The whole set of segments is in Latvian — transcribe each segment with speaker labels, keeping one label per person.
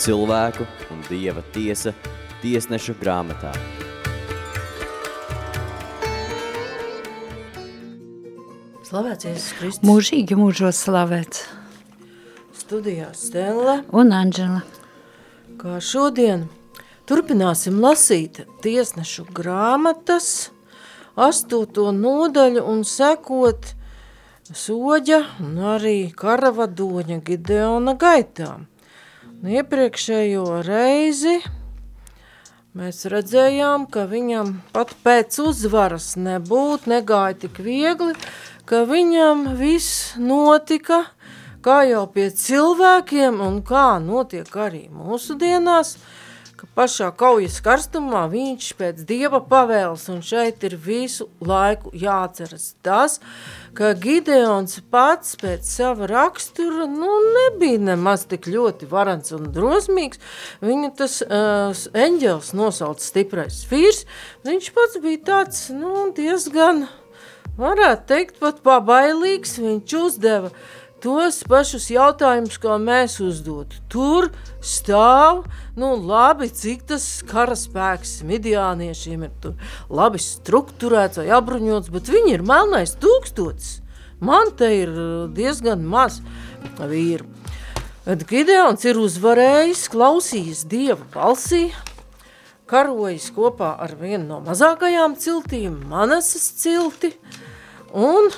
Speaker 1: cilvēku un dieva tiesa tiesnešu grāmatā.
Speaker 2: Slavēts Jēzus Kristus.
Speaker 3: Mūžīgi mūžos slavēts.
Speaker 2: Studijā Stella.
Speaker 3: Un Anģela.
Speaker 2: Kā šodien turpināsim lasīt tiesnešu grāmatas astoto nodaļu un sekot soģa un arī karavadoņa Gideona gaitām. Un iepriekšējo reizi mēs redzējām, ka viņam pat pēc uzvaras nebūt, negāja tik viegli, ka viņam viss notika kā jau pie cilvēkiem un kā notiek arī mūsu dienās, ka pašā kaujas karstumā viņš pēc Dieva pavēles, un šeit ir visu laiku jāatceras tas, ka Gideons pats pēc sava rakstura, nu, nebija nemaz tik ļoti varants un drosmīgs, viņu tas uh, eņģels nosauc stiprais vīrs, viņš pats bija tāds, nu, diezgan, varētu teikt, pat pabailīgs, viņš uzdeva uh, tos pašus jautājumus, kā mēs uzdotu. Tur stāv, nu labi, cik tas karaspēks midiāniešiem ir tur labi strukturēts vai apbruņots, bet viņi ir melnais tūkstotis. Man te ir uh, diezgan maz vīru. Bet Gideons ir uzvarējis, klausījis Dieva balsī, karojis kopā ar vienu no mazākajām ciltīm, Manasas cilti, un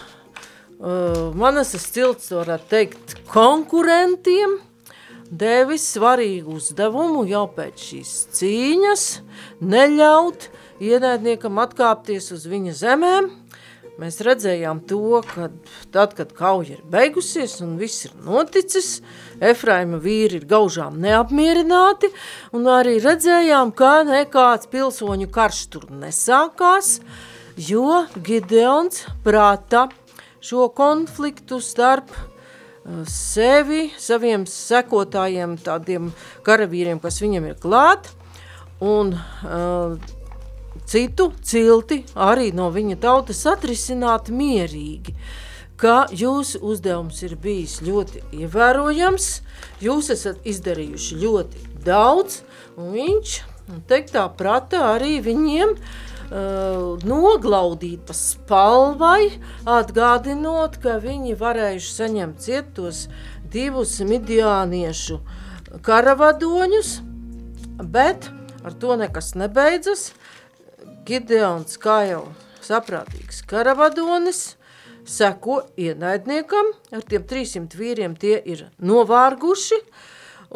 Speaker 2: uh, Manasas cilts, varētu teikt, konkurentiem, devis svarīgu uzdevumu jau pēc šīs cīņas, neļaut ienaidniekam atkāpties uz viņa zemēm. Mēs redzējām to, ka tad, kad kauja ir beigusies un viss ir noticis, Efraima vīri ir gaužām neapmierināti, un arī redzējām, ka nekāds pilsoņu karš tur nesākās, jo Gideons prāta šo konfliktu starp uh, sevi, saviem sekotājiem, tādiem karavīriem, kas viņam ir klāt, un uh, citu cilti arī no viņa tautas atrisināt mierīgi, ka jūsu uzdevums ir bijis ļoti ievērojams, jūs esat izdarījuši ļoti daudz, un viņš, teiktā prata, arī viņiem uh, uh, noglaudīt pa spalvai, atgādinot, ka viņi varējuši saņemt cietos divus midiāniešu karavadoņus, bet ar to nekas nebeidzas. Gideons, kā jau saprātīgs karavadonis, seko ienaidniekam, ar tiem 300 vīriem tie ir novārguši,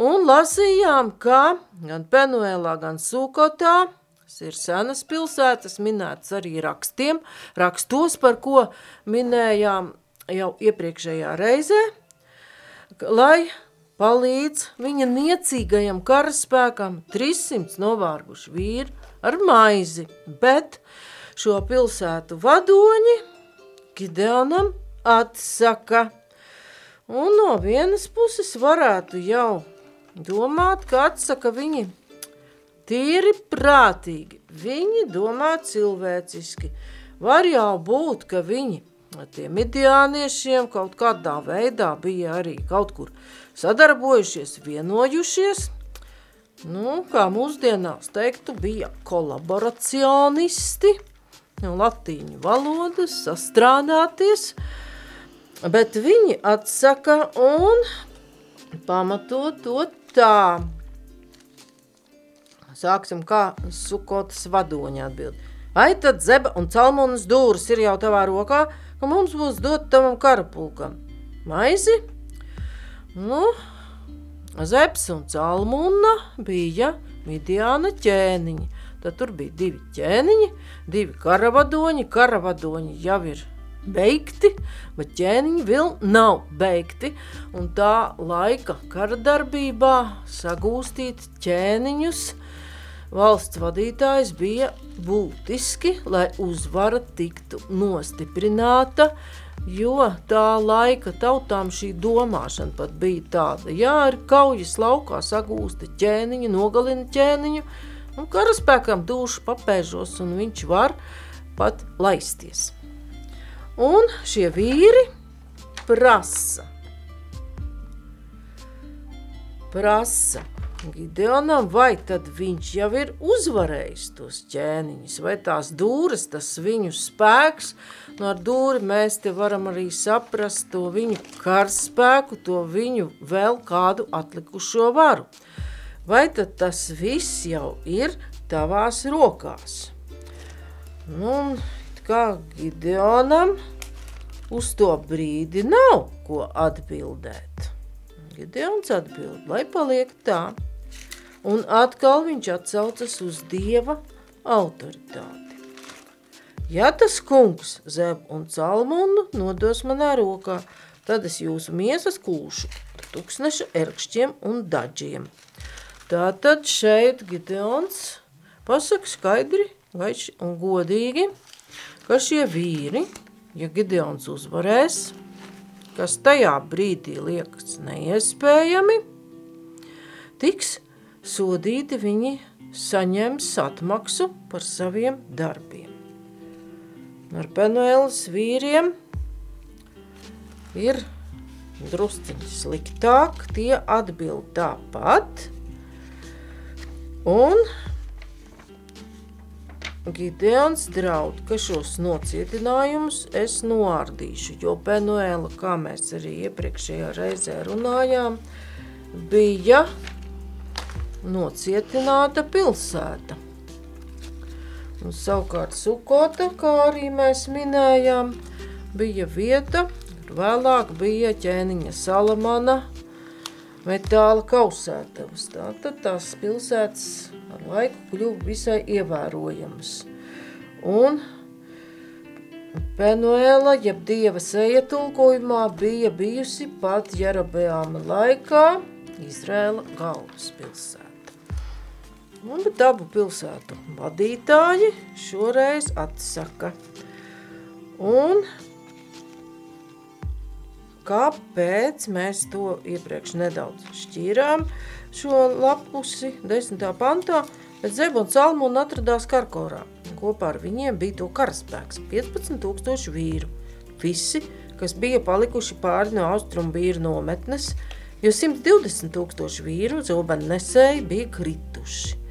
Speaker 2: un lasījām, ka gan Penuēlā, gan Sūkotā Tas ir senas pilsētas, minētas arī rakstiem, rakstos, par ko minējām jau iepriekšējā reizē, lai palīdz viņa niecīgajam karaspēkam 300 novārguši vīri ar maizi, bet šo pilsētu vadoņi Gideonam atsaka. Un no vienas puses varētu jau domāt, ka atsaka viņi tīri prātīgi, viņi domā cilvēciski. Var jau būt, ka viņi tiem midiāniešiem kaut kādā veidā bija arī kaut kur sadarbojušies, vienojušies, nu, kā mūsdienās teiktu, bija kolaboracionisti, latīņu valodas, sastrādāties, bet viņi atsaka un pamato to tā, Sāksim kā Sukotas vadoņa atbild. Vai tad Zeba un Calmunas dūras ir jau tavā rokā, ka mums būs dot tavam karapulkam? Maizi? Nu, Zebs un Calmuna bija Midiāna ķēniņi. Tad tur bija divi ķēniņi, divi karavadoņi. Karavadoņi jau ir beigti, bet ķēniņi vēl nav beigti. Un tā laika karadarbībā sagūstīt ķēniņus – valsts vadītājs bija būtiski, lai uzvara tiktu nostiprināta, jo tā laika tautām šī domāšana pat bija tāda. Jā, ir kaujas laukā sagūsta ķēniņu, nogalina ķēniņu, un karaspēkam dušu papēžos, un viņš var pat laisties. Un šie vīri prasa, prasa, Gideonam, vai tad viņš jau ir uzvarējis tos ķēniņus, vai tās dūres, tas viņu spēks, no ar dūri mēs te varam arī saprast to viņu karspēku, to viņu vēl kādu atlikušo varu. Vai tad tas viss jau ir tavās rokās? Nu, kā Gideonam uz to brīdi nav ko atbildēt. Gideons atbild, lai paliek tā. Un atkal viņš atsaucas uz Dieva autoritāti. Ja tas kungs Zeb un Salmunu nodos manā rokā, tad es jūsu miesas kūšu tuksneša erkšķiem un daģiem. Tātad šeit Gideons pasaka skaidri un godīgi, ka šie vīri, ja Gideons uzvarēs, kas tajā brīdī liekas neiespējami, tiks sodīti viņi saņems atmaksu par saviem darbiem. Ar Penuēlas vīriem ir drusciņi sliktāk, tie atbild tāpat, un Gideons draud, ka šos nocietinājumus es noārdīšu, jo Penuēla, kā mēs arī iepriekšējā reizē runājām, bija nocietināta pilsēta. Un savukārt Sukota, kā arī mēs minējām, bija vieta, kur vēlāk bija ķēniņa Salamana metāla kausētavas. Tātad tās pilsētas ar laiku kļuva visai ievērojamas. Un Penuēla, jeb dieva seja tulkojumā, bija bijusi pat Jarabeāma laikā Izrēla galvaspilsēta. Un dabu pilsētu vadītāji šoreiz atsaka. Un kāpēc mēs to iepriekš nedaudz šķīrām šo lapusi desmitā pantā, bet Zeb un Salmon atradās Karkorā. Kopā ar viņiem bija to karaspēks, 15 tūkstoši vīru. Visi, kas bija palikuši pāri no austrumu vīru nometnes, jo 120 tūkstoši vīru zobeni nesēji bija krituši.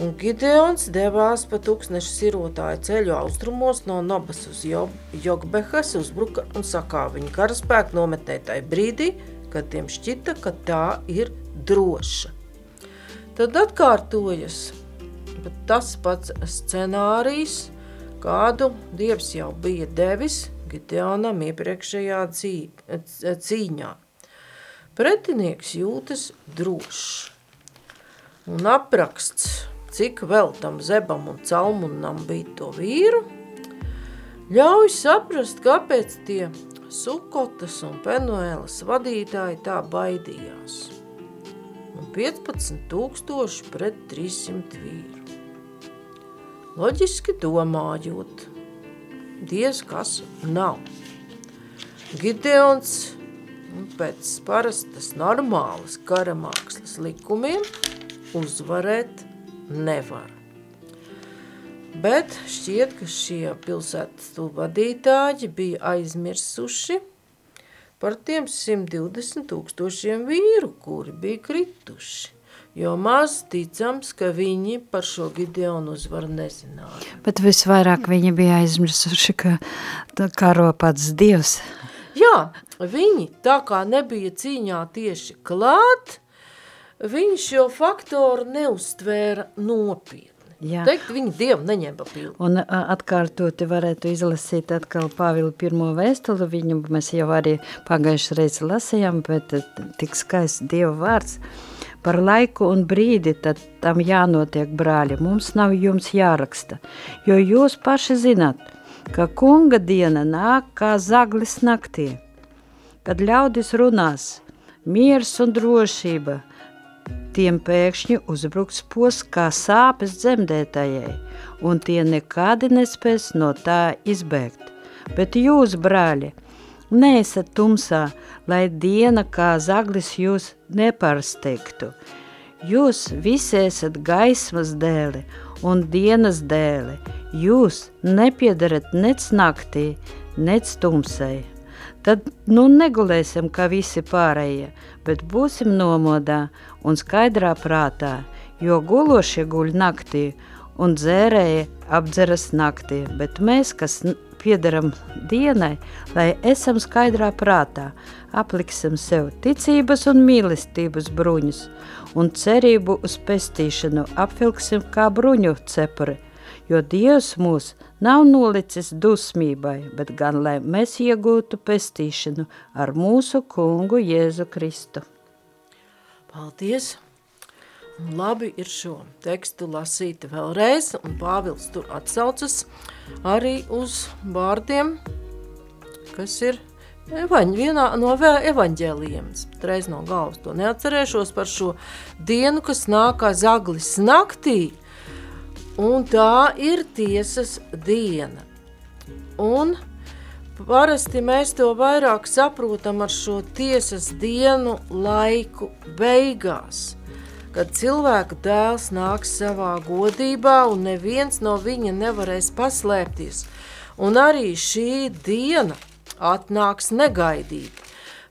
Speaker 2: Un Gideons devās pa tūkstneša sirotāju ceļu austrumos no Nobas uz Jogbehas, uzbruka un sakā viņa karaspēku nometnē tajā brīdī, kad tiem šķita, ka tā ir droša. Tad atkārtojas tas pats scenārijs, kādu Dievs jau bija devis Gideonam iepriekšējā cīņā. Pretinieks jūtas drošs. Un apraksts cik vēl tam Zebam un Calmunam bija to vīru, ļauj saprast, kāpēc tie Sukotas un Penuēlas vadītāji tā baidījās. Un 15 tūkstoši pret 300 vīru. Loģiski domājot, diez kas nav. Gideons pēc parastas normālas karamākslas likumiem uzvarēt nevar. Bet šķiet, ka šie pilsētas vadītāji bija aizmirsuši par tiem 120 tūkstošiem vīru, kuri bija krituši. Jo maz ticams, ka viņi par šo Gideonu uzvaru nezināja.
Speaker 3: Bet visvairāk viņi bija aizmirsuši, ka karo pats Dievs.
Speaker 2: Jā, viņi tā kā nebija cīņā tieši klāt, viņš šo faktoru neuztvēra nopietni. Jā. Teikt, viņi dievu neņēma pilnu.
Speaker 3: Un atkārtoti varētu izlasīt atkal Pāvilu pirmo vēstuli, viņu mēs jau arī pagājuši reizi lasījām, bet tik skaists Dieva vārds. Par laiku un brīdi tad tam jānotiek, brāļi, mums nav jums jāraksta, jo jūs paši zināt, ka kunga diena nāk kā zaglis naktī, kad ļaudis runās, miers un drošība – tiem pēkšņi uzbruks pos kā sāpes dzemdētājai, un tie nekādi nespēs no tā izbēgt. Bet jūs, brāļi, neesat tumsā, lai diena kā zaglis jūs neparstektu. Jūs visi esat gaismas dēli un dienas dēli. Jūs nepiedarat nec naktī, nec tumsai. Tad nu negulēsim kā visi pārējie, bet būsim nomodā un skaidrā prātā, jo gulošie guļ naktī un dzērēji apdzeras naktī, bet mēs, kas piederam dienai, lai esam skaidrā prātā, apliksim sev ticības un mīlestības bruņus un cerību uz pestīšanu apvilksim kā bruņu cepuri, jo Dievs mūs nav nolicis dusmībai, bet gan lai mēs iegūtu pestīšanu ar mūsu kungu Jēzu Kristu.
Speaker 2: Paldies! Labi ir šo tekstu lasīt vēlreiz, un Pāvils tur atsaucas arī uz vārdiem, kas ir evaņ, vienā no evaņģēlijiem. Reiz no galvas to neatcerēšos par šo dienu, kas nāk kā zaglis naktī, un tā ir tiesas diena. Un parasti mēs to vairāk saprotam ar šo tiesas dienu laiku beigās – kad cilvēka dēls nāks savā godībā un neviens no viņa nevarēs paslēpties. Un arī šī diena atnāks negaidīt.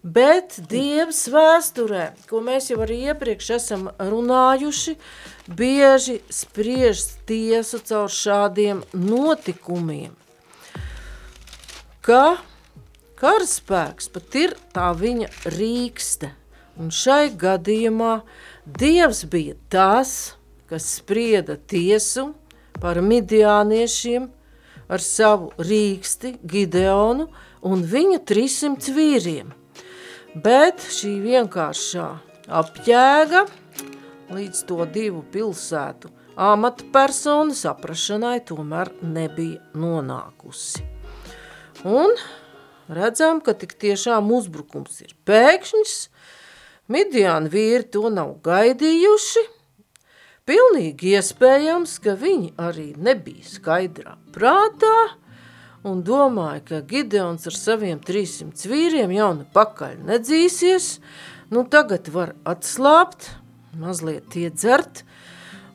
Speaker 2: Bet Dievs vēsturē, ko mēs jau arī iepriekš esam runājuši, bieži spriež tiesu caur šādiem notikumiem, ka karaspēks pat ir tā viņa rīkste. Un šai gadījumā Dievs bija tas, kas sprieda tiesu par midiāniešiem ar savu rīksti Gideonu un viņa 300 vīriem. Bet šī vienkāršā apjēga līdz to divu pilsētu amatpersonu saprašanai tomēr nebija nonākusi. Un redzam, ka tik tiešām uzbrukums ir pēkšņs, Midiāna vīri to nav gaidījuši. Pilnīgi iespējams, ka viņi arī nebija skaidrā prātā un domāja, ka Gideons ar saviem 300 vīriem jau nepakaļ nedzīsies, nu tagad var atslāpt, mazliet iedzert,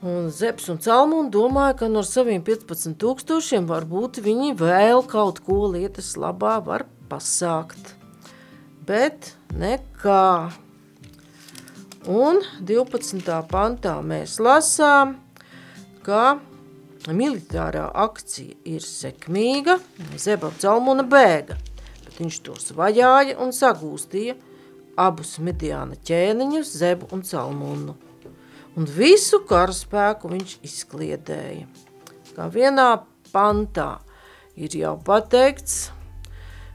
Speaker 2: un Zeps un Calmūna domāja, ka no saviem 15 tūkstošiem varbūt viņi vēl kaut ko lietas labā var pasākt. Bet nekā. Un 12. pantā mēs lasām, ka militārā akcija ir sekmīga, Zeba Calmuna bēga, bet viņš tos vajāja un sagūstīja abus Midiāna ķēniņus, Zebu un Calmunu. Un visu karaspēku viņš izkliedēja. Kā vienā pantā ir jau pateikts,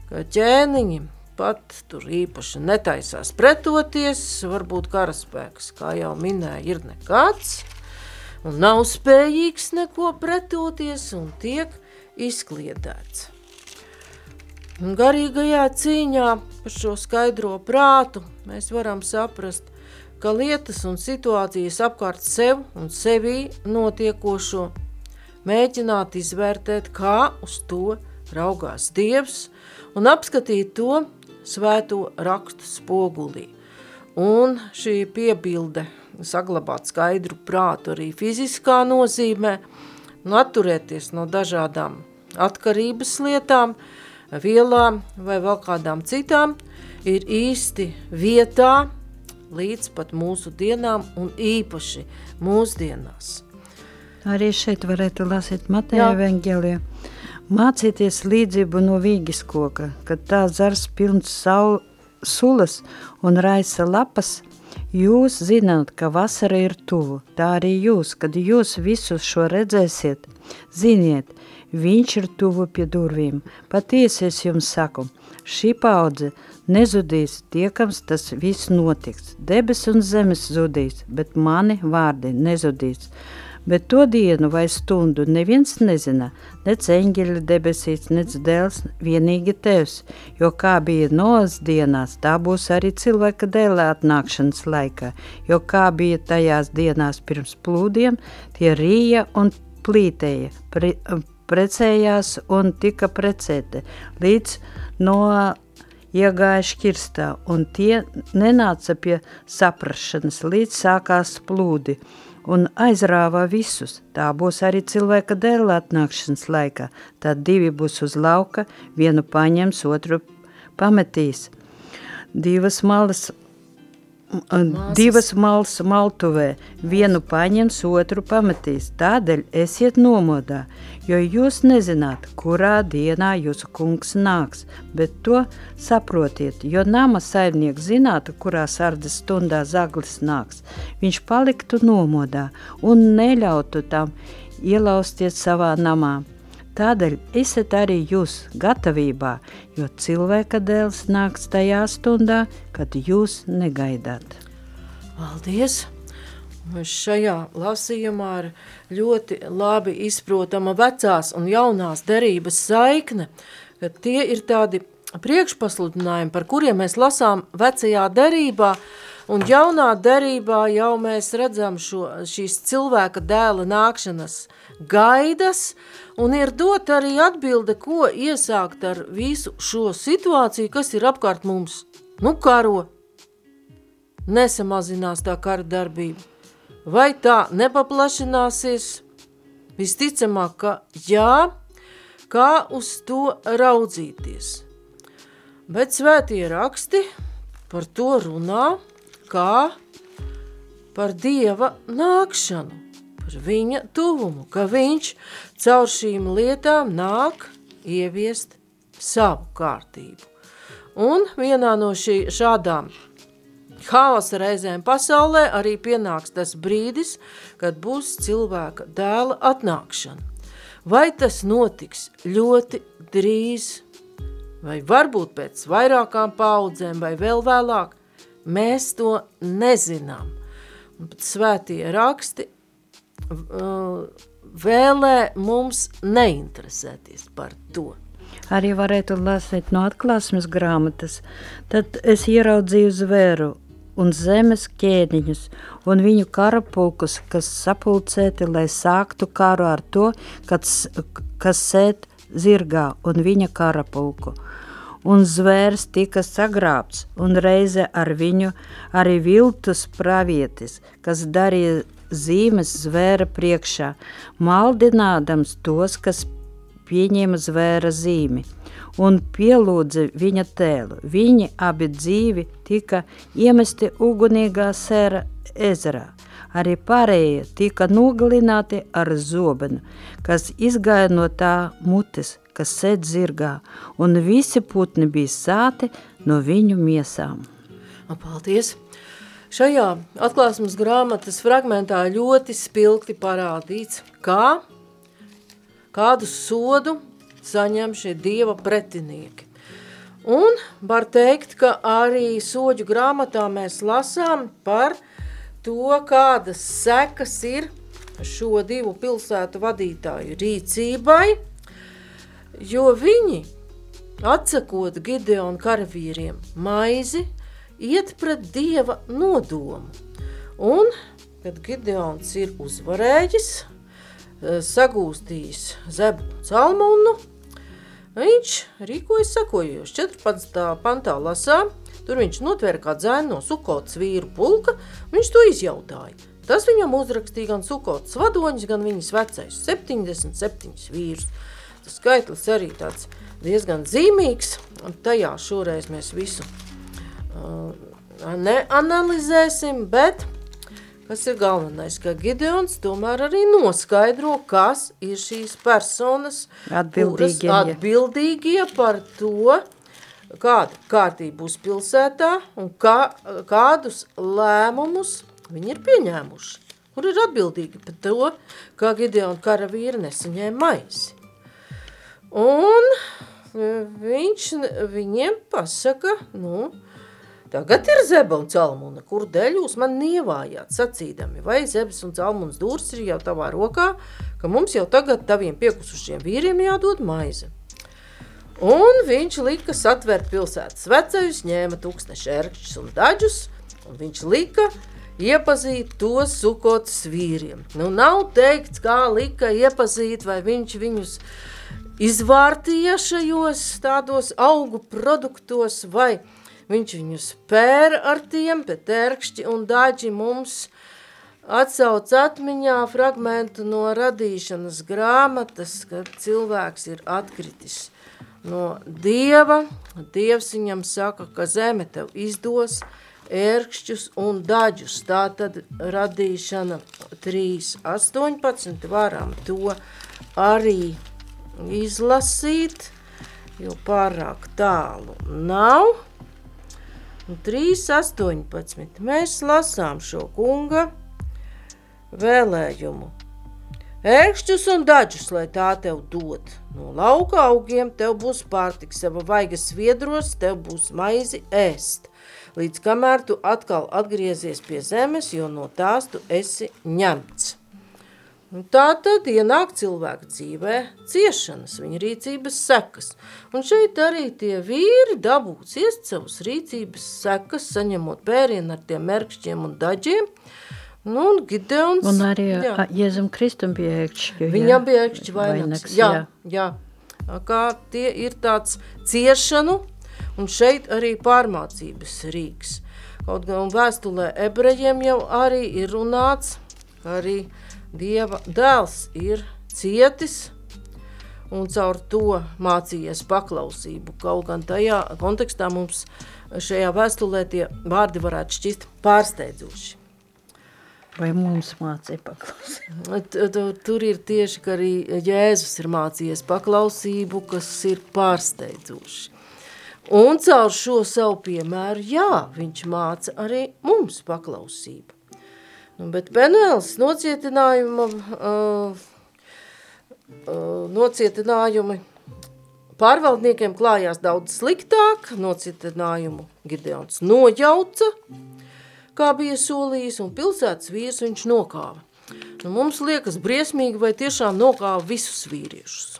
Speaker 2: ka ķēniņi pat tur īpaši netaisās pretoties, varbūt karaspēks, kā jau minēja, ir nekāds, un nav spējīgs neko pretoties un tiek izkliedēts. Garīgajā cīņā par šo skaidro prātu mēs varam saprast, ka lietas un situācijas apkārt sev un sevī notiekošo mēģināt izvērtēt, kā uz to raugās Dievs, un apskatīt to svēto rakstu spogulī. Un šī piebilde saglabāt skaidru prātu arī fiziskā nozīmē, nu atturēties no dažādām atkarības lietām, vielām vai vēl kādām citām, ir īsti vietā līdz pat mūsu dienām un īpaši mūsdienās.
Speaker 3: Arī šeit varētu lasīt Mateja evaņģēliju Mācieties līdzību no vīgis koka, kad tā zars pilns saul, sulas un raisa lapas, jūs zināt, ka vasara ir tuvu. Tā arī jūs, kad jūs visu šo redzēsiet, ziniet, viņš ir tuvu pie durvīm. Patiesi es jums saku, šī paudze nezudīs tiekams tas viss notiks. Debes un zemes zudīs, bet mani vārdi nezudīs bet to dienu vai stundu neviens nezina, nec eņģeļa debesīs, nec dēls, vienīgi tevs, jo kā bija noas dienās, tā būs arī cilvēka dēlē atnākšanas laikā, jo kā bija tajās dienās pirms plūdiem, tie rīja un plītēja, pre, precējās un tika precēti, līdz no iegāja šķirstā, un tie nenāca pie saprašanas, līdz sākās plūdi, un aizrāvā visus. Tā būs arī cilvēka dēla atnākšanas laikā. Tad divi būs uz lauka, vienu paņems, otru pametīs divas malas Māsas. Divas malas maltuvē, vienu paņems, otru pametīs. Tādēļ esiet nomodā, jo jūs nezināt, kurā dienā jūsu kungs nāks, bet to saprotiet, jo nama saimnieks zinātu, kurā sardas stundā zaglis nāks. Viņš paliktu nomodā un neļautu tam ielausties savā namā. Tādēļ esat arī jūs gatavībā, jo cilvēka dēls nāks tajā stundā, kad jūs negaidāt.
Speaker 2: Paldies! Šajā lasījumā ir ļoti labi izprotama vecās un jaunās derības saikne, ka tie ir tādi priekšpasludinājumi, par kuriem mēs lasām vecajā derībā, un jaunā derībā jau mēs redzam šo, šīs cilvēka dēla nākšanas gaidas, un ir dot arī atbilde, ko iesākt ar visu šo situāciju, kas ir apkārt mums. Nu, karo, nesamazinās tā kara darbība. Vai tā nepaplašināsies? Visticamāk, ka jā, kā uz to raudzīties. Bet svētie raksti par to runā, kā par Dieva nākšanu par viņa tuvumu, ka viņš caur šīm lietām nāk ieviest savu kārtību. Un vienā no šī, šādām haosa reizēm pasaulē arī pienāks tas brīdis, kad būs cilvēka dēla atnākšana. Vai tas notiks ļoti drīz, vai varbūt pēc vairākām paudzēm, vai vēl vēlāk, mēs to nezinām. Un pat svētie raksti vēlē mums neinteresēties par to.
Speaker 3: Arī varētu lasīt no atklāsmes grāmatas. Tad es ieraudzīju zvēru un zemes ķēniņus un viņu karapulkus, kas sapulcēti, lai sāktu karu ar to, kas, kas sēt zirgā un viņa karapulku. Un zvērs tika sagrābts, un reize ar viņu arī viltus pravietis, kas darīja zīmes zvēra priekšā, maldinādams tos, kas pieņēma zvēra zīmi un pielūdza viņa tēlu. Viņi abi dzīvi tika iemesti ugunīgā sēra ezerā. Arī pārējie tika nogalināti ar zobenu, kas izgāja no tā mutes, kas sēd zirgā, un visi putni bija sāti no viņu miesām.
Speaker 2: Paldies! Šajā atklāsmes grāmatas fragmentā ļoti spilgti parādīts, kā, kādu sodu saņem šie dieva pretinieki. Un var teikt, ka arī soģu grāmatā mēs lasām par to, kādas sekas ir šo divu pilsētu vadītāju rīcībai, jo viņi, atsakot Gideonu karavīriem maizi, iet pret dieva nodomu. Un, kad Gideons ir uzvarējis, eh, sagūstījis zebu calmunu, viņš rīkojas sakojoši. 14. pantā lasām, tur viņš notvēra kā dzēnu no Sukotas vīru pulka, viņš to izjautāja. Tas viņam uzrakstīja gan Sukotas vadoņus, gan viņas vecais 77 vīrus. Tas skaitlis arī tāds diezgan zīmīgs, un tajā šoreiz mēs visu neanalizēsim, bet kas ir galvenais, ka Gideons tomēr arī noskaidro, kas ir šīs personas
Speaker 3: atbildīgie,
Speaker 2: atbildīgie par to, kāda kārtība būs pilsētā un kā, kādus lēmumus viņi ir pieņēmuši. Kur ir atbildīgi par to, kā Gideona karavīri nesaņēma maisi. Un viņš viņiem pasaka, nu, Tagad ir zeba un celmuna, kur dēļ jūs man nievājāt, sacīdami, vai zebes un celmunas dūrs ir jau tavā rokā, ka mums jau tagad taviem piekusušiem vīriem jādod maize. Un viņš lika satvērt pilsētas vecajus, ņēma tūkstneši ērkšķus un daļus, un viņš lika iepazīt tos sukotas vīriem. Nu, nav teikts, kā lika iepazīt, vai viņš viņus izvārtīja šajos tādos augu produktos, vai Viņš viņus pēra ar tiem, bet ērkšķi un daļi mums atsauc atmiņā fragmentu no radīšanas grāmatas, kad cilvēks ir atkritis no Dieva. Dievs viņam saka, ka zeme tev izdos ērkšķus un daļus. Tā tad radīšana 3.18 varam to arī izlasīt, jo pārāk tālu nav. 3.18. Mēs lasām šo kunga vēlējumu. Ērkšķus un daļus, lai tā tev dod. No lauka augiem tev būs pārtiks, sava vaigas viedros tev būs maizi ēst. Līdz kamēr tu atkal atgriezies pie zemes, jo no tās tu esi ņemts. Un tā tad ienāk cilvēka dzīvē ciešanas, viņa rīcības sekas. Un šeit arī tie vīri dabū ciest savus rīcības sekas, saņemot pērienu ar tiem merkšķiem un daļiem, Nu, un Gideons.
Speaker 3: Un arī jā. Jēzum Kristum bija ēkšķi.
Speaker 2: Viņam bija ēkšķi vainags. jā, jā. jā. Kā tie ir tāds ciešanu, un šeit arī pārmācības rīks. Kaut gan vēstulē ebrejiem jau arī ir runāts, arī Dieva dēls ir cietis, un caur to mācījies paklausību. Kaut gan tajā kontekstā mums šajā vēstulē tie vārdi varētu šķist pārsteidzoši.
Speaker 3: Vai mums mācīja paklausīt?
Speaker 2: Tur ir tieši, ka arī Jēzus ir mācījies paklausību, kas ir pārsteidzoši. Un caur šo savu piemēru, jā, viņš māca arī mums paklausību. Nu, bet Benuēls nocietinājuma, uh, uh, nocietinājumi pārvaldniekiem klājās daudz sliktāk, nocietinājumu Gideons nojauca, kā bija solījis, un pilsētas vīrs viņš nokāva. Nu, mums liekas briesmīgi, vai tiešām nokāva visus vīriešus.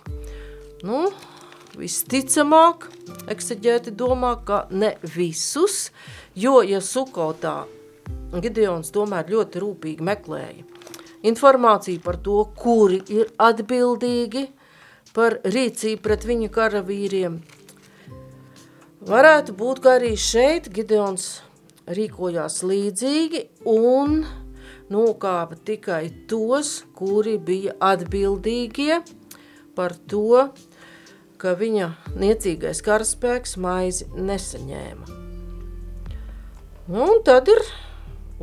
Speaker 2: Nu, visticamāk, ekseģēti domā, ka ne visus, jo, ja Sukautā Gideons tomēr ļoti rūpīgi meklēja informāciju par to, kuri ir atbildīgi par rīcību pret viņa karavīriem, varētu būt, ka arī šeit Gideons rīkojās līdzīgi un nokāpa tikai tos, kuri bija atbildīgie par to, ka viņa niecīgais karaspēks maizi nesaņēma. Un tad ir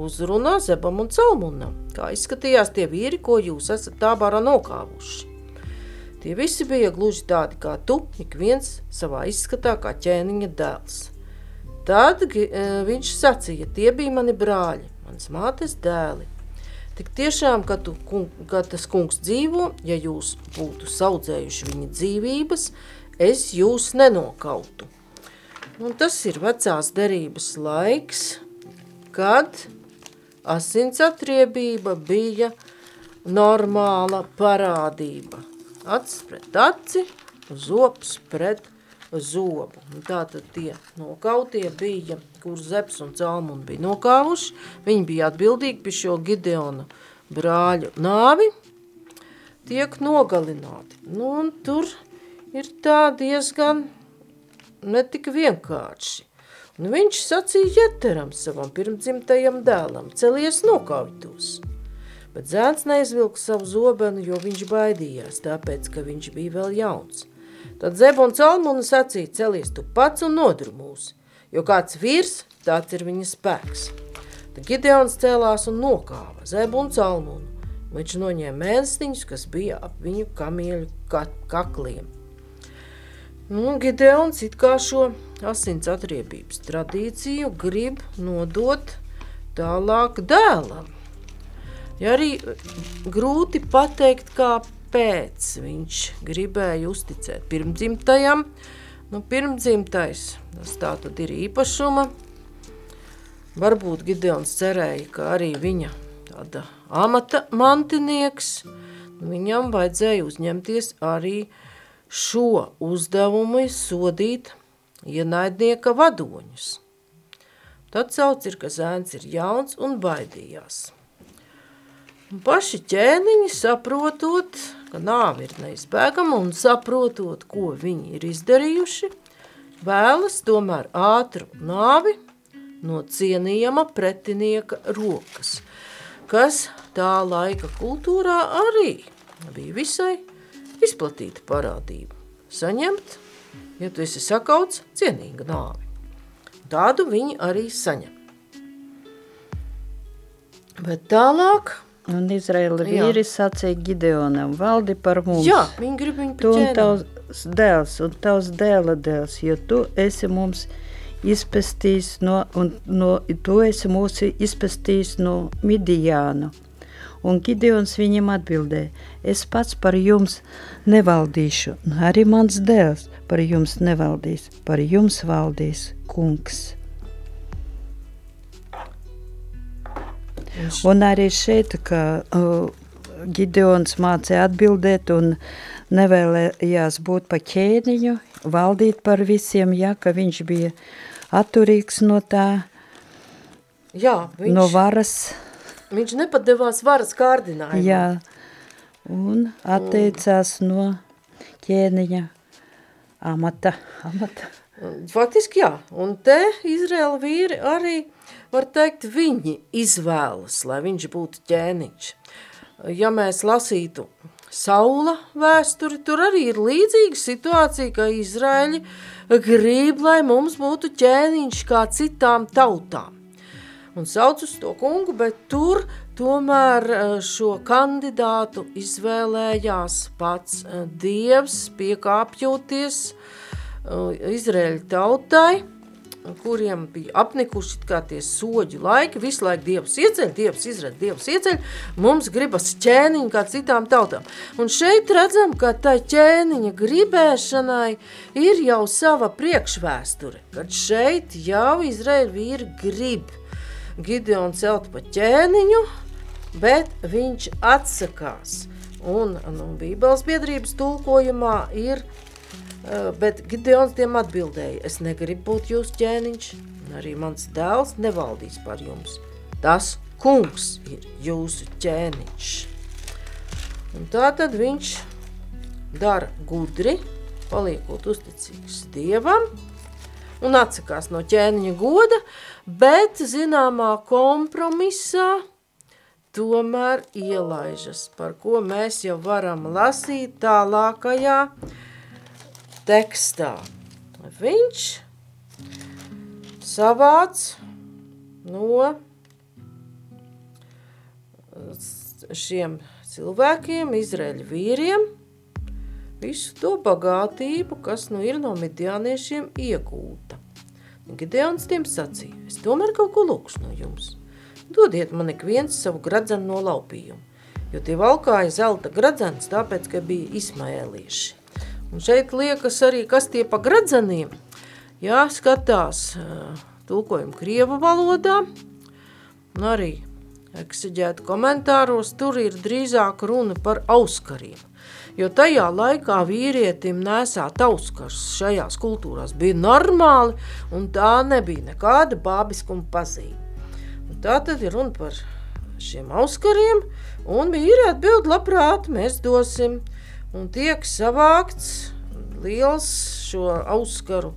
Speaker 2: uzrunā Zebam un Calmunam, kā izskatījās tie vīri, ko jūs esat tā barā nokāvuši. Tie visi bija gluži tādi kā tu, ik viens savā izskatā kā ķēniņa dēls – Tad e, viņš sacīja, tie bija mani brāļi, mans mātes dēli. Tik tiešām, ka, tu, ka tas kungs dzīvo, ja jūs būtu saudzējuši viņa dzīvības, es jūs nenokautu. Un tas ir vecās derības laiks, kad asins atriebība bija normāla parādība. Acis pret aci, zops pret zobu. Un tā tad tie nokautie bija, kur Zeps un Calmun bija nokāvuši. Viņi bija atbildīgi pie šo Gideona brāļu nāvi, tiek nogalināti. Nu, un tur ir tā diezgan netika vienkārši. Un viņš sacīja Jeteram, savam pirmdzimtajam dēlam, celies nokauj Bet zēns neizvilka savu zobenu, jo viņš baidījās, tāpēc, ka viņš bija vēl jauns. Tad Zeba un Calmuna sacīja, celies tu pats un nodru mūs, jo kāds vīrs, tāds ir viņa spēks. Tad Gideons cēlās un nokāva Zebu un Calmunu. Viņš noņēma mēnestiņus, kas bija ap viņu kamieļu kakliem. Nu, Gideons it kā šo asins atriebības tradīciju grib nodot tālāk dēlam. Ja arī grūti pateikt, kā kāpēc viņš gribēja uzticēt pirmdzimtajam. Nu, pirmdzimtais, tas tā tad ir īpašuma. Varbūt Gideons cerēja, ka arī viņa tāda amata mantinieks, viņam vajadzēja uzņemties arī šo uzdevumu sodīt ienaidnieka vadoņus. Tad sauc ir, ka zēns ir jauns un baidījās. Un paši ķēniņi saprotot, ka nāve ir neizbēgama un saprotot, ko viņi ir izdarījuši, vēlas tomēr ātru nāvi no cienījama pretinieka rokas, kas tā laika kultūrā arī bija visai izplatīta parādība. Saņemt ja tu esi sakauts, cienīga nāvi. Tādu viņi arī saņem. Bet tālāk...
Speaker 3: Un Izraela vīri sacīja Gideonam, valdi par mums.
Speaker 2: Jā, viņi grib viņu
Speaker 3: Tu un tavs dēls un tavs dēla dēls, jo tu esi mums izpestījis no, un no, tu esi mūs izpestījis no Midijānu. Un Gideons viņam atbildēja, es pats par jums nevaldīšu, un arī mans dēls par jums nevaldīs, par jums valdīs kungs. Un arī šeit, ka uh, Gideons mācīja atbildēt un nevēlējās būt pa ķēniņu, valdīt par visiem, ja, ka viņš bija atturīgs no tā,
Speaker 2: Jā, viņš,
Speaker 3: no varas,
Speaker 2: viņš nepadevās varas kārdinājumā.
Speaker 3: jā, un atteicās no ķēniņa amata. amata.
Speaker 2: Faktiski jā, un te Izraela vīri arī, var teikt, viņi izvēlas, lai viņš būtu ķēniņš. Ja mēs lasītu Saula vēsturi, tur arī ir līdzīga situācija, ka Izraēļi grib, lai mums būtu ķēniņš kā citām tautām. Un sauc uz to kungu, bet tur tomēr eh, šo kandidātu izvēlējās pats eh, Dievs, piekāpjoties uh, Izraēļa tautai, kuriem bija apnikuši kā tie soģi laiki, visu laiku Dievs ieceļ, Dievs izred, Dievs ieceļ, mums gribas ķēniņu kā citām tautām. Un šeit redzam, ka tai ķēniņa gribēšanai ir jau sava priekšvēsture, kad šeit jau Izraēļa vīri grib Gideonu celt pa ķēniņu, bet viņš atsakās. Un nu, Bībeles biedrības tulkojumā ir Uh, Bet Gideons tiem atbildēja, es negribu būt jūsu ķēniņš, arī mans dēls nevaldīs par jums. Tas kungs ir jūsu ķēniņš. Un tā tad viņš dara gudri, paliekot uzticīgs Dievam, un atsakās no ķēniņa goda, bet zināmā kompromisā tomēr ielaižas, par ko mēs jau varam lasīt tālākajā tekstā. Viņš savāc no šiem cilvēkiem, Izraēļu vīriem, visu to bagātību, kas nu ir no midianiešiem iegūta. Gideons tiem sacīja, es tomēr kaut ko lūkšu no jums. Dodiet man ik viens savu gradzenu no laupījumu, jo tie valkāja zelta gradzenes, tāpēc, ka bija ismaēlieši. Un šeit liekas arī, kas tie pa gradzeniem, jā, skatās tulkojumu krievu valodā, un arī ekseģētu komentāros, tur ir drīzāk runa par auskariem. Jo tajā laikā vīrietim nesāt auskars šajās kultūrās bija normāli, un tā nebija nekāda bābiskuma pazīme. Un tā tad ir runa par šiem auskariem, un vīri atbild labprāt, mēs dosim, un tiek savākts liels šo auskaru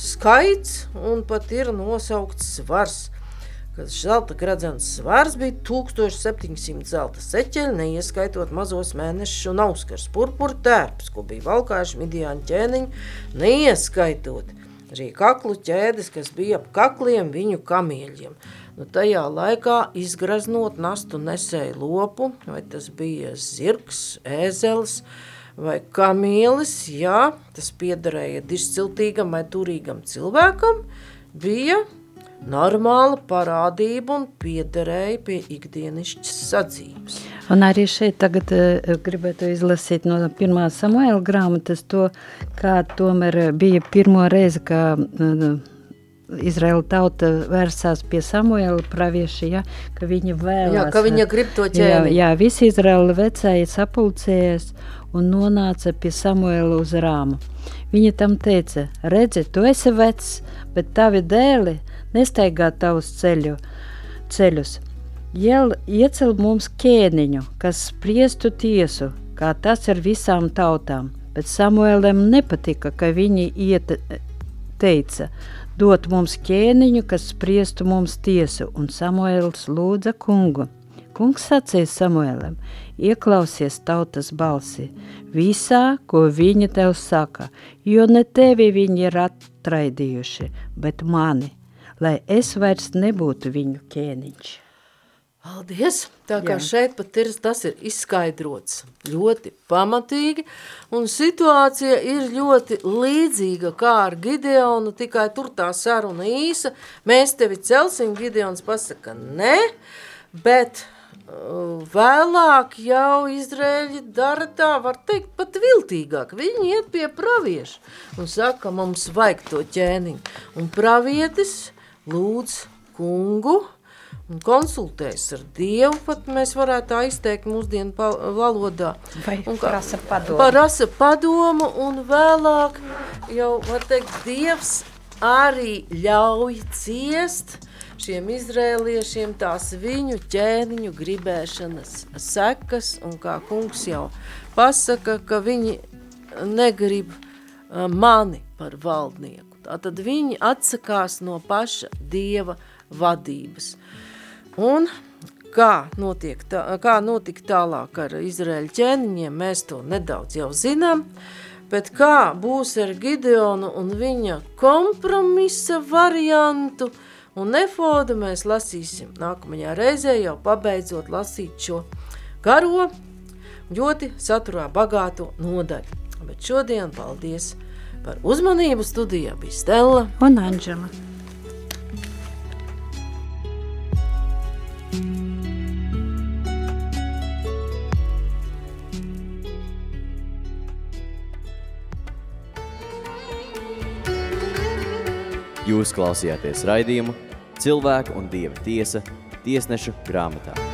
Speaker 2: skaits, un pat ir nosaukts svars kad zelta gradzens svars bija 1700 zelta seķeļi, neieskaitot mazos mēnešus un auskars purpura tērps, ko bija valkājuši midiāņu ķēniņi, neieskaitot. Arī kaklu ķēdes, kas bija ap kakliem viņu kamieļiem. Nu, tajā laikā izgraznot nastu nesēju lopu, vai tas bija zirgs, ēzelis vai kamielis, jā, tas piederēja dišciltīgam vai turīgam cilvēkam, bija normāla parādība un piederēja pie ikdienišķas sadzīves.
Speaker 3: Un arī šeit tagad uh, gribētu izlasīt no pirmā Samuela grāmatas to, kā tomēr bija pirmo reizi, kā uh, Izraela tauta vērsās pie Samuela pravieša, ja, ka viņa vēlās.
Speaker 2: Jā, ka viņa grib to
Speaker 3: Jā,
Speaker 2: ķēni.
Speaker 3: jā, visi Izraela vecāji sapulcējās un nonāca pie Samuela uz rāmu. Viņa tam teica, redzi, tu esi vecs, bet tavi dēli nestaigā tavus ceļu, ceļus. Jel, iecel mums ķēniņu, kas spriestu tiesu, kā tas ir visām tautām, bet Samuēlam nepatika, ka viņi iet, teica, dot mums ķēniņu, kas spriestu mums tiesu, un Samuēls lūdza kungu. Kungs sacīja Samuēlam, ieklausies tautas balsi visā, ko viņa tev saka, jo ne tevi viņi ir atraidījuši, bet mani, lai es vairs nebūtu viņu ķēniņš.
Speaker 2: Paldies! Tā kā
Speaker 3: Jā.
Speaker 2: šeit pat ir, tas ir izskaidrots ļoti pamatīgi, un situācija ir ļoti līdzīga kā ar Gideonu, tikai tur tā saruna īsa. Mēs tevi celsim, Gideons pasaka, nē, bet uh, vēlāk jau Izrēļi dara tā, var teikt, pat viltīgāk. Viņi iet pie pravieša un saka, mums vajag to ķēniņu. Un pravietis lūdz kungu, un konsultējas ar Dievu, pat mēs varētu tā izteikt mūsdienu valodā.
Speaker 3: Vai
Speaker 2: Un kā-
Speaker 3: prasa padomu.
Speaker 2: Prasa padomu, un vēlāk jau, var teikt, Dievs arī ļauj ciest šiem izrēliešiem tās viņu ķēniņu gribēšanas sekas, un kā kungs jau pasaka, ka viņi negrib ā, mani par valdnieku. Tātad viņi atsakās no paša Dieva vadības. Un kā, notiek tā, kā notika tālāk ar Izraēļu ķēniņiem, mēs to nedaudz jau zinām, bet kā būs ar Gideonu un viņa kompromisa variantu un nefodu mēs lasīsim nākamajā reizē, jau pabeidzot lasīt šo garo, ļoti saturā bagāto nodaļu. Bet šodien paldies par uzmanību studijā bija Stella.
Speaker 3: Un Anģela.
Speaker 1: Jūs klausījāties raidījumu Cilvēku un Dieva tiesa tiesnešu grāmatā.